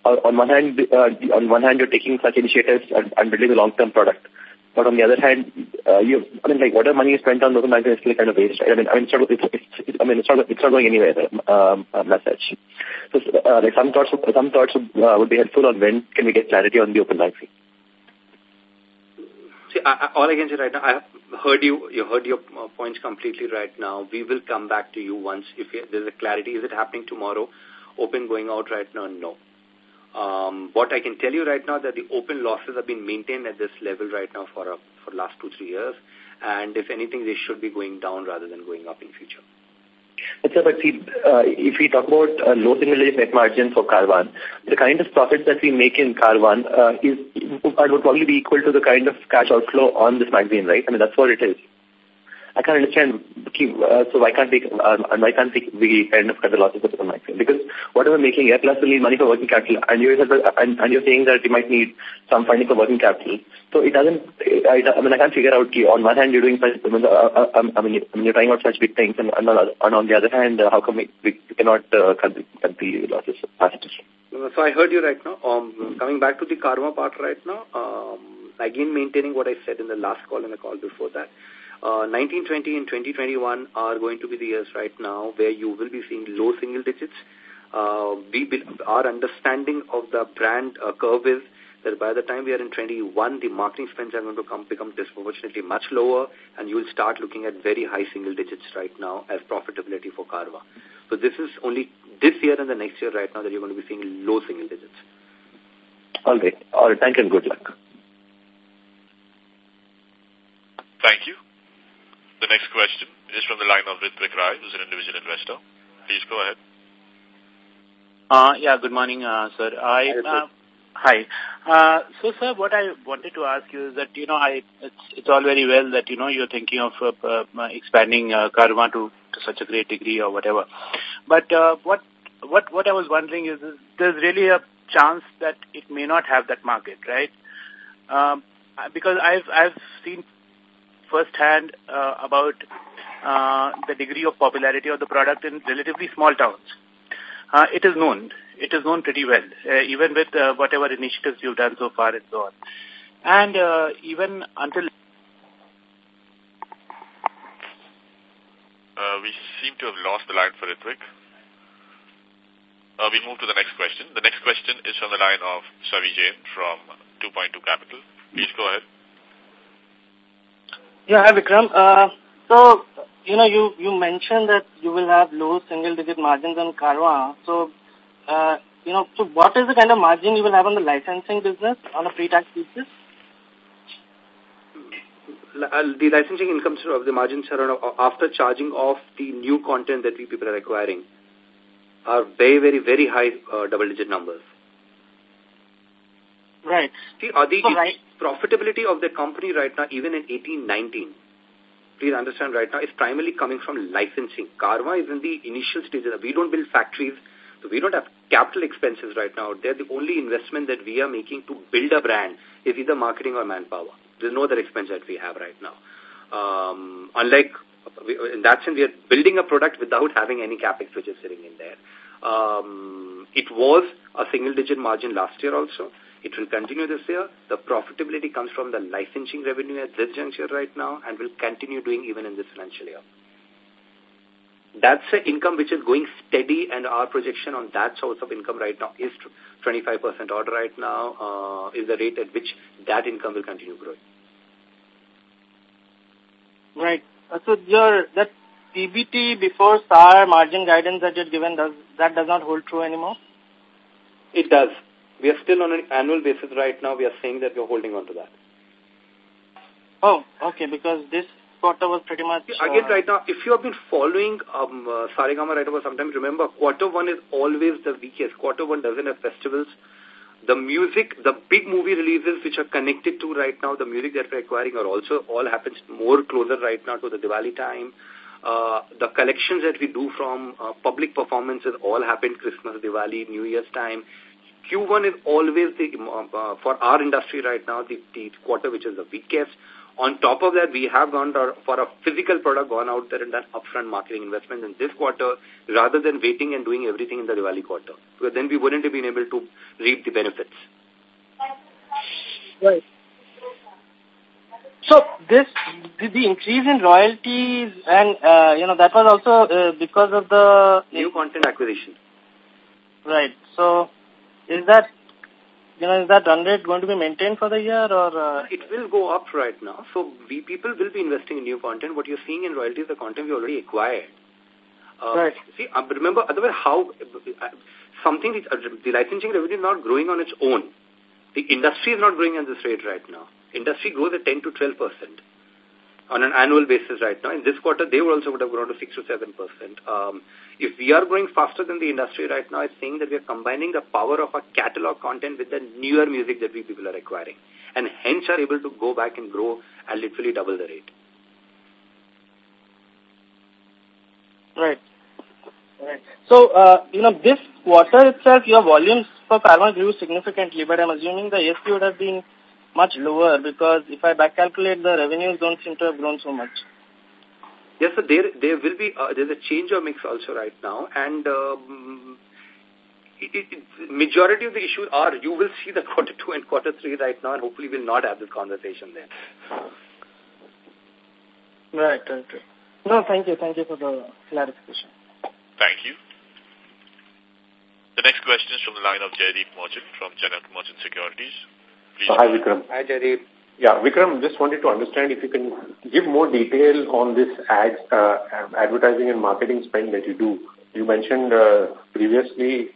uh, on one hand, uh, on one hand, you're taking such initiatives and, and building a long-term product. But on the other hand, uh, you, I mean, like, whatever money you spent on those magazines is still kind of waste, right? I mean, I mean, it's it's, it's, I mean, it's not, it's not going anywhere, um, um, as such. So, uh, like, some thoughts, some thoughts would, uh, would be helpful on when can we get clarity on the open magazine. See, I, I, all I can say right now, I heard you, you heard your uh, points completely right now. We will come back to you once if there's a clarity. Is it happening tomorrow? Open going out right now? No. Um, what I can tell you right now that the open losses have been maintained at this level right now for a, for last two, three years. And if anything, they should be going down rather than going up in future. But, sir, but see, uh, if we talk about uh, low single-digit net margin for Carvaan, the kind of profits that we make in Carvaan uh, is would probably be equal to the kind of cash outflow on this magazine, right? I mean, that's what it is. I can't understand. Uh, so why can't we, uh, why can't we, we kind of cut the losses of the maximum? Because whatever making A plus will need money for working capital, and you're and, and you're saying that you might need some funding for working capital. So it doesn't. I, I mean, I can't figure out. On one hand, you're doing such. I mean, uh, uh um, I mean, you're trying out such big things, and, and, and on the other hand, uh, how come we, we cannot uh, cut, the, cut the losses faster? So I heard you right now. Um, coming back to the Carvaan part right now. Um, again, maintaining what I said in the last call and the call before that. 1920 uh, and 2021 are going to be the years right now where you will be seeing low single digits. Uh, we, our understanding of the brand uh, curve is that by the time we are in 21, the marketing spends are going to come, become disproportionately much lower, and you will start looking at very high single digits right now as profitability for Carvaan. So this is only this year and the next year right now that you're going to be seeing low single digits. All right. All right. Thank you and good luck. Thank you. The next question is from the line of Ritvik Rai, who's an individual investor. Please go ahead. Uh, yeah, good morning, uh, sir. I, uh, hi. Uh, so, sir, what I wanted to ask you is that, you know, I it's, it's all very well that, you know, you're thinking of uh, uh, expanding uh, Carvaan to, to such a great degree or whatever. But uh, what what what I was wondering is, is there's really a chance that it may not have that market, right? Um, because I've I've seen firsthand uh, about uh, the degree of popularity of the product in relatively small towns. Uh, it is known. It is known pretty well, uh, even with uh, whatever initiatives you've done so far and so on. And uh, even until... Uh, we seem to have lost the line for Ritvik. Uh, we move to the next question. The next question is from the line of Savi Jain from 2.2 Capital. Please go ahead. Yeah, hi Vikram. Uh, so, you know, you, you mentioned that you will have low single-digit margins on Carvaan. So, uh, you know, so what is the kind of margin you will have on the licensing business on a pre-tax basis? Uh, the licensing income of the margins are after charging off the new content that we people are acquiring are very, very, very high uh, double-digit numbers. Right. See, the so, right. profitability of the company right now, even in 18, 19, please understand right now, is primarily coming from licensing. Carvaan is in the initial stages. We don't build factories. So we don't have capital expenses right now. They're the only investment that we are making to build a brand is either marketing or manpower. There's no other expense that we have right now. Um, unlike, in that sense, we are building a product without having any capex which is sitting in there. Um, it was a single-digit margin last year also. It will continue this year. The profitability comes from the licensing revenue at this juncture right now and will continue doing even in this financial year. That's the income which is going steady and our projection on that source of income right now is 25% odd right now uh, is the rate at which that income will continue growing. Right. Uh, so your that PBT before SAR margin guidance that you had given, does, that does not hold true anymore? It does. We are still on an annual basis right now. We are saying that we are holding on to that. Oh, okay, because this quarter was pretty much... Uh, Again, right now, if you have been following um, uh, Saregama right over some time, remember, quarter one is always the weakest. Quarter one doesn't have festivals. The music, the big movie releases which are connected to right now, the music that we're acquiring are also all happens more closer right now to the Diwali time. Uh, the collections that we do from uh, public performances all happen Christmas, Diwali, New Year's time. Q1 is always the, uh, uh, for our industry right now, the, the quarter which is the weakest. On top of that, we have gone for a physical product, gone out there and done upfront marketing investment in this quarter rather than waiting and doing everything in the Diwali quarter. Because then we wouldn't have been able to reap the benefits. Right. So this, the, the increase in royalties and, uh, you know, that was also uh, because of the... New content acquisition. Right. So is that, you know, is that run rate going to be maintained for the year or... Uh... It will go up right now. So we people will be investing in new content. What you're seeing in royalties the content we already acquired. Uh, right. See, uh, remember, otherwise how, uh, something, uh, the licensing revenue is not growing on its own. The industry is not growing at this rate right now industry grows at 10 to 12 percent on an annual basis right now. In this quarter, they also would have grown to 6 to 7 percent. Um, if we are growing faster than the industry right now, it's saying that we are combining the power of our catalog content with the newer music that we people are acquiring. And hence are able to go back and grow at literally double the rate. Right. Right. So, uh, you know, this quarter itself, your volumes for Carvaan grew significantly, but I'm assuming the ASP would have been much lower because if I back calculate the revenues don't seem to have grown so much. Yes, so there there will be uh, there's a change of mix also right now, and um, it, it, majority of the issues are you will see the quarter two and quarter three right now, and hopefully we'll not have this conversation then. Right, right, right. No, thank you, thank you for the clarification. Thank you. The next question is from the line of Jaydeep Merchant from Janak Merchant Securities. Hi, Vikram. Hi, Jaydeep. Yeah, Vikram, just wanted to understand if you can give more detail on this ads, uh, advertising and marketing spend that you do. You mentioned uh, previously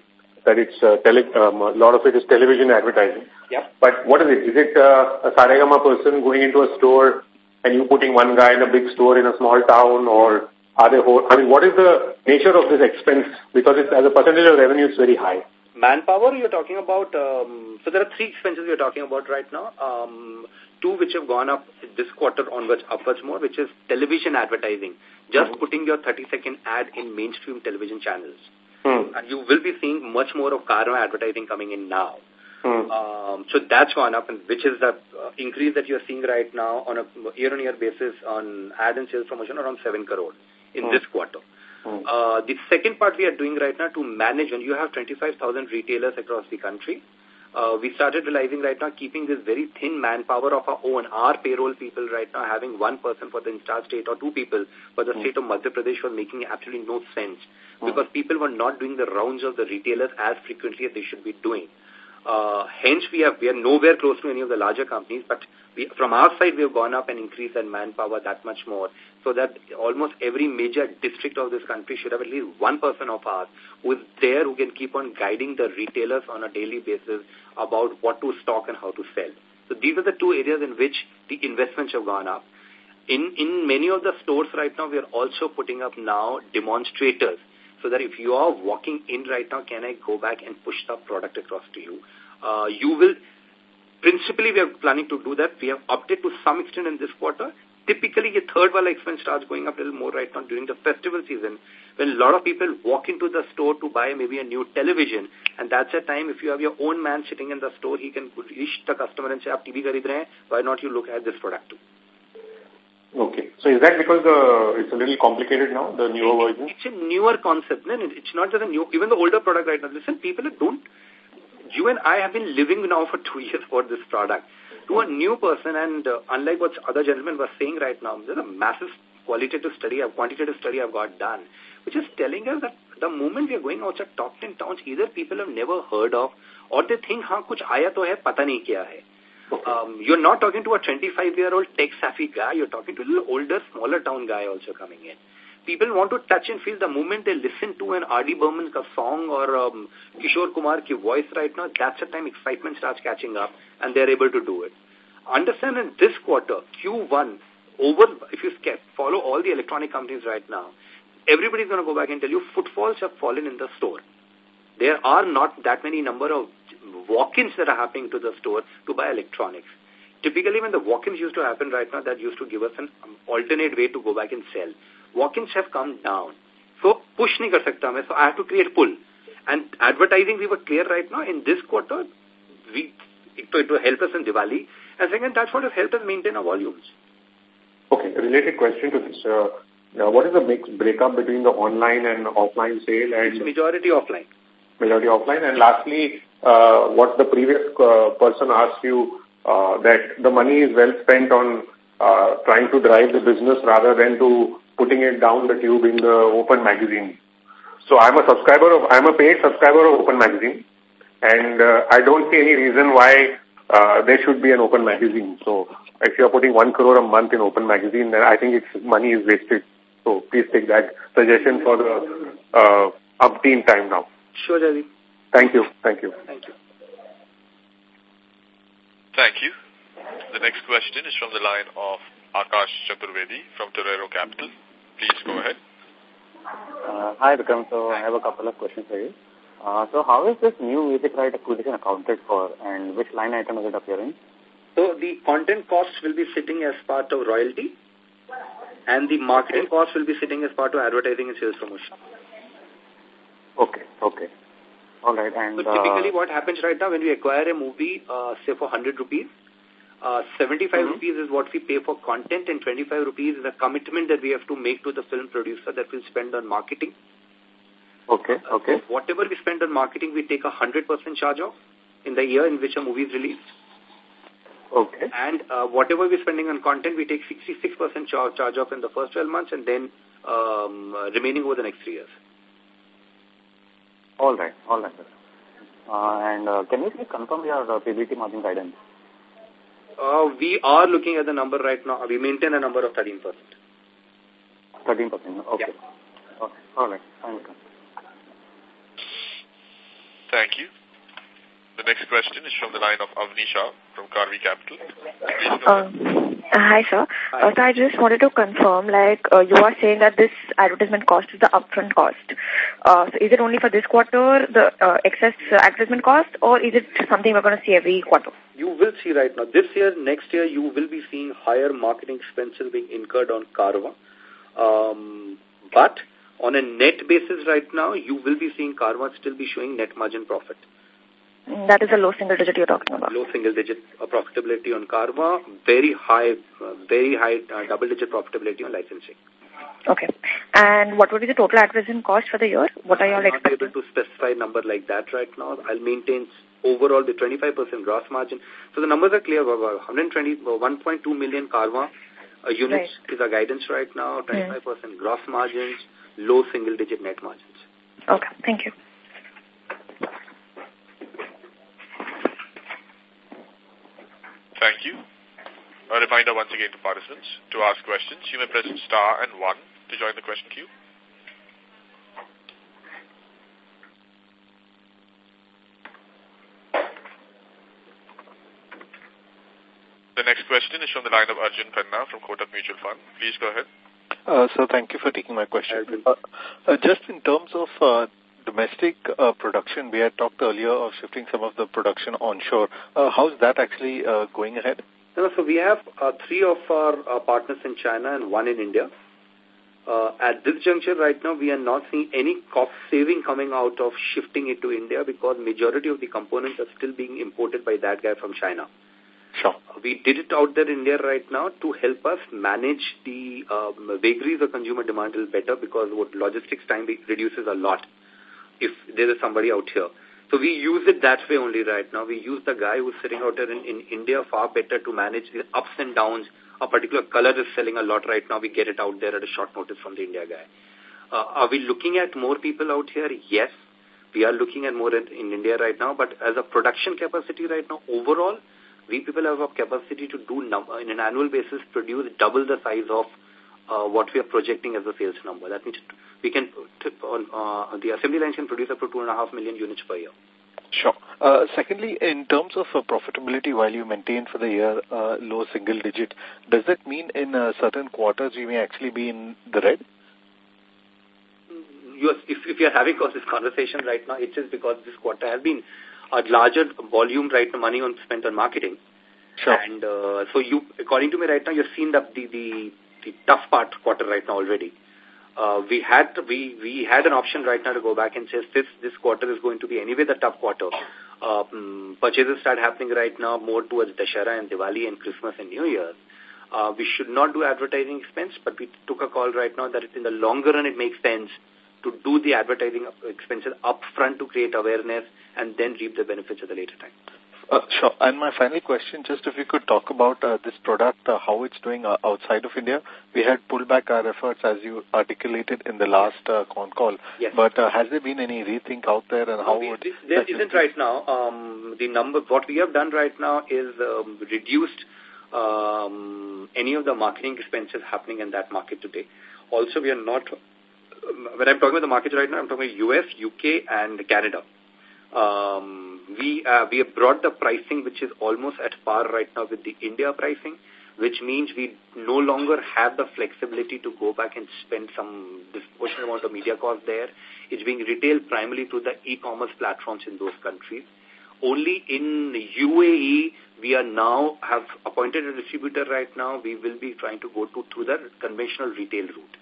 that it's uh, tele um, a lot of it is television advertising. Yeah. But what is it? Is it uh, a Saregama person going into a store and you putting one guy in a big store in a small town or are they whole, I mean, what is the nature of this expense? Because it's, as a percentage of revenue, it's very high. Manpower, you're talking about, um, so there are three expenses we're talking about right now. Um, two which have gone up this quarter onwards, upwards more, which is television advertising. Just mm-hmm. putting your 30-second ad in mainstream television channels. Mm. And you will be seeing much more of Carvaan advertising coming in now. Mm. Um, so that's gone up, and which is the uh, increase that you're seeing right now on a year-on-year -year basis on ad and sales promotion around 7 crore in mm. this quarter. Hmm. Uh, the second part we are doing right now to manage, when you have 25,000 retailers across the country, uh, we started realizing right now keeping this very thin manpower of our own, our payroll people right now having one person for the entire state or two people for the mm. state of Madhya Pradesh was making absolutely no sense mm. because people were not doing the rounds of the retailers as frequently as they should be doing. Uh, hence, we, have, we are nowhere close to any of the larger companies, but we, from our side, we have gone up and increased that manpower that much more, so that almost every major district of this country should have at least one person of ours who is there who can keep on guiding the retailers on a daily basis about what to stock and how to sell. So these are the two areas in which the investments have gone up. In, in many of the stores right now, we are also putting up now demonstrators so that if you are walking in right now, can I go back and push the product across to you? Uh, you will, principally we are planning to do that. We have opted to some extent in this quarter. Typically, the third wall expense starts going up a little more right now during the festival season when a lot of people walk into the store to buy maybe a new television. And that's a time if you have your own man sitting in the store, he can reach the customer and say, Aap TV kharid rahe why not you look at this product too? Okay. So is that because the it's a little complicated now, the newer version? It's a newer concept. No, it's not just a new, even the older product right now. Listen, people don't, you and I have been living now for two years for this product. To a new person, and uh, unlike what other gentlemen were saying right now, there's a massive qualitative study, a quantitative study I've got done, which is telling us that the moment we are going outside top 10 towns, either people have never heard of, or they think, हाँ कुछ आया तो है, पता नहीं क्या है. Um, you're not talking to a 25-year-old tech-savvy guy. You're talking to a little older, smaller town guy also coming in. People want to touch and feel the moment they listen to an R.D. Burman song or um, Kishore Kumar ki voice right now, that's the time excitement starts catching up and they're able to do it. Understand in this quarter, Q1, over, if you follow all the electronic companies right now, everybody's going to go back and tell you footfalls have fallen in the store. There are not that many number of walk-ins that are happening to the store to buy electronics. Typically, when the walk-ins used to happen right now, that used to give us an alternate way to go back and sell. Walk-ins have come down. So, push nahi kar sakta So, I have to create pull. And advertising, we were clear right now. In this quarter, we, it, it will help us in Diwali. And second, that's what has helped us maintain our volumes. Okay, related question to this. Uh, now, what is the mix breakup between the online and offline sale? And it's majority offline. Majority offline. And lastly, uh, what the previous uh, person asked you, uh, that the money is well spent on uh, trying to drive the business rather than to putting it down the tube in the open magazine. So I'm a subscriber of, I'm a paid subscriber of Open Magazine, and uh, I don't see any reason why uh, there should be an Open Magazine. So if you're putting one crore a month in Open Magazine, then I think it's money is wasted. So please take that suggestion for the uh, umpteen time now. Sure, Javi. Thank you. Thank you. Thank you. Thank you. The next question is from the line of Akash Chaturvedi from Torero Capital. Please go ahead. Uh, hi, Vikram. So I have a couple of questions for you. Uh, so how is this new music right acquisition accounted for and which line item is it appearing? So the content cost will be sitting as part of royalty and the marketing okay. cost will be sitting as part of advertising and sales promotion. Okay, okay. All right. And, so typically uh, what happens right now when we acquire a movie, uh, say for 100 rupees, uh, 75 mm -hmm. rupees is what we pay for content and 25 rupees is a commitment that we have to make to the film producer that will spend on marketing. Okay, okay. So whatever we spend on marketing, we take a 100% charge off in the year in which a movie is released. Okay. And uh, whatever we're spending on content, we take 66% charge, charge off in the first 12 months and then um, uh, remaining over the next three years. All right, all right. Uh, and uh, can you please confirm your uh, PBT margin guidance? Uh, we are looking at the number right now. We maintain a number of 13%. 13%, okay. Yeah. Okay, all right. Thank you. Thank you. The next question is from the line of Avnisha from Karvy Capital. Uh, hi, sir. Hi. Uh, so I just wanted to confirm, like, uh, you are saying that this advertisement cost is the upfront cost. Uh, so is it only for this quarter, the uh, excess advertisement cost, or is it something we're going to see every quarter? You will see right now. This year, next year, you will be seeing higher marketing expenses being incurred on Carvaan. Um, but on a net basis right now, you will be seeing Carvaan still be showing net margin profit. That is a low single digit you're talking about. Low single digit uh, profitability on Carvaan, very high, uh, very high uh, double digit profitability on licensing. Okay. And what would be the total acquisition cost for the year? What are you all expecting? I'm not able to specify a number like that right now. I'll maintain overall the 25% gross margin. So the numbers are clear. 120, 1.2 million Carvaan uh, units right. is our guidance right now. 25% mm. gross margins, low single digit net margins. Okay. Thank you. Thank you. A reminder once again to participants, to ask questions, you may press star and one to join the question queue. The next question is from the line of Arjun Khanna from Kotak Mutual Fund. Please go ahead. Uh, so thank you for taking my question. Uh, uh, just in terms of uh, domestic uh, production, we had talked earlier of shifting some of the production onshore. Uh, how's that actually uh, going ahead? so we have uh, three of our uh, partners in China and one in India. Uh, at this juncture right now, we are not seeing any cost saving coming out of shifting it to India because majority of the components are still being imported by that guy from China. Sure. We did it out there in India right now to help us manage the um, vagaries of consumer demand a little better because what logistics time reduces a lot if there is somebody out here. So we use it that way only right now. We use the guy who's sitting out there in, in India far better to manage the ups and downs. A particular color is selling a lot right now. We get it out there at a short notice from the India guy. Uh, are we looking at more people out here? Yes. We are looking at more in, in India right now. But as a production capacity right now, overall, we people have a capacity to do, in an annual basis, produce double the size of uh, what we are projecting as a sales number. That means we can, on, uh, the assembly lines can produce up to two and a half million units per year. Sure. Uh, secondly, in terms of uh, profitability, while you maintain for the year uh, low single digit, does that mean in uh, certain quarters we may actually be in the red? You are, if, if you are having this conversation right now, it is because this quarter has been a larger volume right now, money on spent on marketing. Sure. And uh, so you, according to me right now, you've seen the, the, the, the tough part quarter right now already. Uh, we had we we had an option right now to go back and say this this quarter is going to be anyway the tough quarter. Um, purchases start happening right now more towards Dashara and Diwali and Christmas and New Year. Uh, we should not do advertising expense, but we took a call right now that in the longer run it makes sense to do the advertising expenses upfront to create awareness and then reap the benefits at a later time. Uh, sure. And my final question, just if you could talk about uh, this product, uh, how it's doing uh, outside of India. We had pulled back our efforts as you articulated in the last uh, con call. Yes. But uh, has there been any rethink out there and how we, would... There isn't right now. Um, the number, what we have done right now is um, reduced um, any of the marketing expenses happening in that market today. Also, we are not, when I'm talking about the market right now, I'm talking about US, UK, and Canada. Um, we, uh, we have brought the pricing which is almost at par right now with the India pricing, which means we no longer have the flexibility to go back and spend some disproportionate amount of media cost there. It's being retailed primarily through the e-commerce platforms in those countries. Only in UAE, we are now have appointed a distributor right now. We will be trying to go to through the conventional retail route.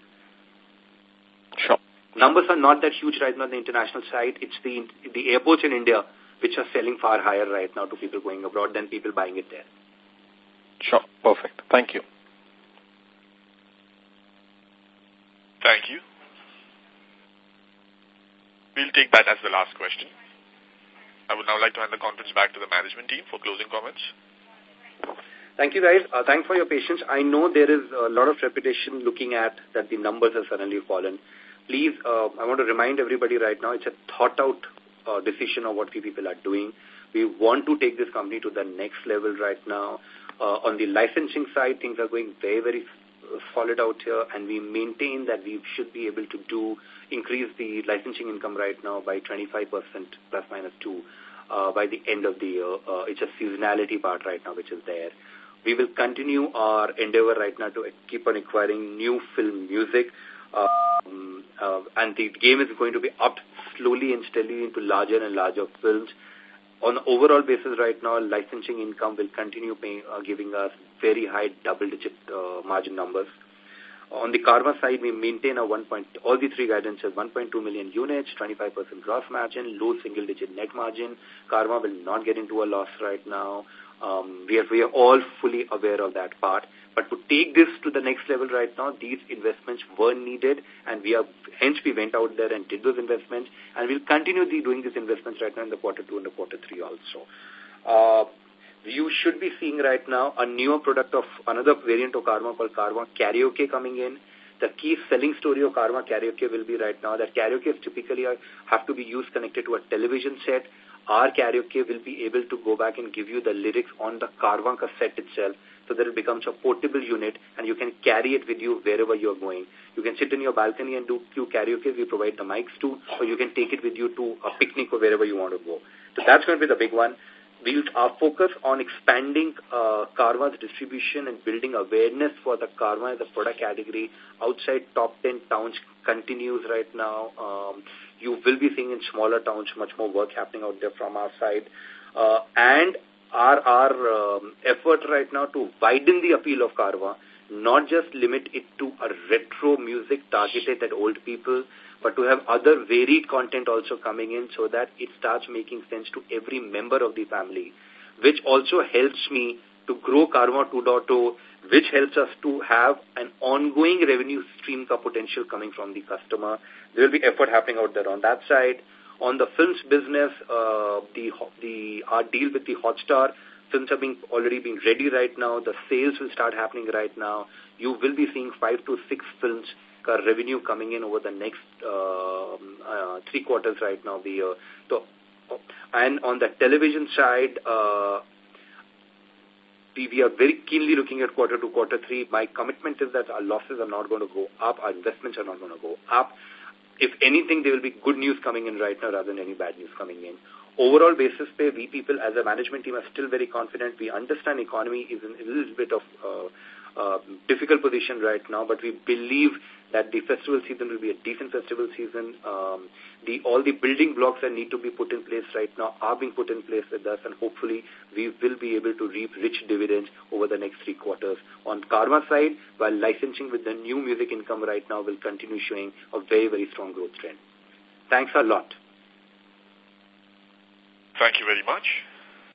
Sure. Numbers are not that huge right now on the international side. It's the the airports in India which are selling far higher right now to people going abroad than people buying it there. Sure. Perfect. Thank you. Thank you. We'll take that as the last question. I would now like to hand the conference back to the management team for closing comments. Thank you, guys. Uh, thanks for your patience. I know there is a lot of repetition looking at that the numbers have suddenly fallen. Please, uh, I want to remind everybody right now, it's a thought-out uh, decision of what we people are doing. We want to take this company to the next level right now. Uh, on the licensing side, things are going very, very solid out here, and we maintain that we should be able to do increase the licensing income right now by 25% plus minus 2 uh, by the end of the year. Uh, it's a seasonality part right now which is there. We will continue our endeavor right now to keep on acquiring new film music. Um, uh, and the game is going to be up slowly and steadily into larger and larger films. On overall basis right now, licensing income will continue paying, uh, giving us very high double-digit uh, margin numbers. On the Carvaan side, we maintain a 1. Point, all the three guidance guidances, 1.2 million units, 25% gross margin, low single-digit net margin. Carvaan will not get into a loss right now. Um, we, are, we are all fully aware of that part. But to take this to the next level right now, these investments were needed, and we are hence we went out there and did those investments, and we'll continue the, doing these investments right now in the quarter two and the quarter three also. Uh, you should be seeing right now a newer product of another variant of Carvaan called Carvaan Karaoke coming in. The key selling story of Carvaan Karaoke will be right now that karaoke typically have to be used connected to a television set. Our karaoke will be able to go back and give you the lyrics on the Carvaan cassette itself so that it becomes a portable unit and you can carry it with you wherever you're going. You can sit in your balcony and do, do karaoke. We provide the mics too, or you can take it with you to a picnic or wherever you want to go. So that's going to be the big one we'll our focus on expanding uh, Carvaan's distribution and building awareness for the Carvaan as a product category outside top 10 towns continues right now. Um, you will be seeing in smaller towns much more work happening out there from our side. Uh, and our, our um, effort right now to widen the appeal of Carvaan, not just limit it to a retro music targeted at old people, but to have other varied content also coming in so that it starts making sense to every member of the family, which also helps me to grow Carvaan 2.0, which helps us to have an ongoing revenue stream potential coming from the customer. There will be effort happening out there on that side. On the films business, uh, the the our deal with the Hotstar films are being already being ready right now. The sales will start happening right now. You will be seeing five to six films uh, revenue coming in over the next uh, uh, three quarters right now. The uh, so, and on the television side, uh, we, we are very keenly looking at quarter to quarter three. My commitment is that our losses are not going to go up, our investments are not going to go up. If anything, there will be good news coming in right now rather than any bad news coming in. overall basis pay, we people as a management team are still very confident. We understand economy is in a little bit of uh, uh, difficult position right now, but we believe that the festival season will be a decent festival season. Um, the all the building blocks that need to be put in place right now are being put in place with us, and hopefully we will be able to reap rich dividends over the next three quarters. On Carvaan side, while licensing with the new music income right now will continue showing a very, very strong growth trend. Thanks a lot. Thank you very much.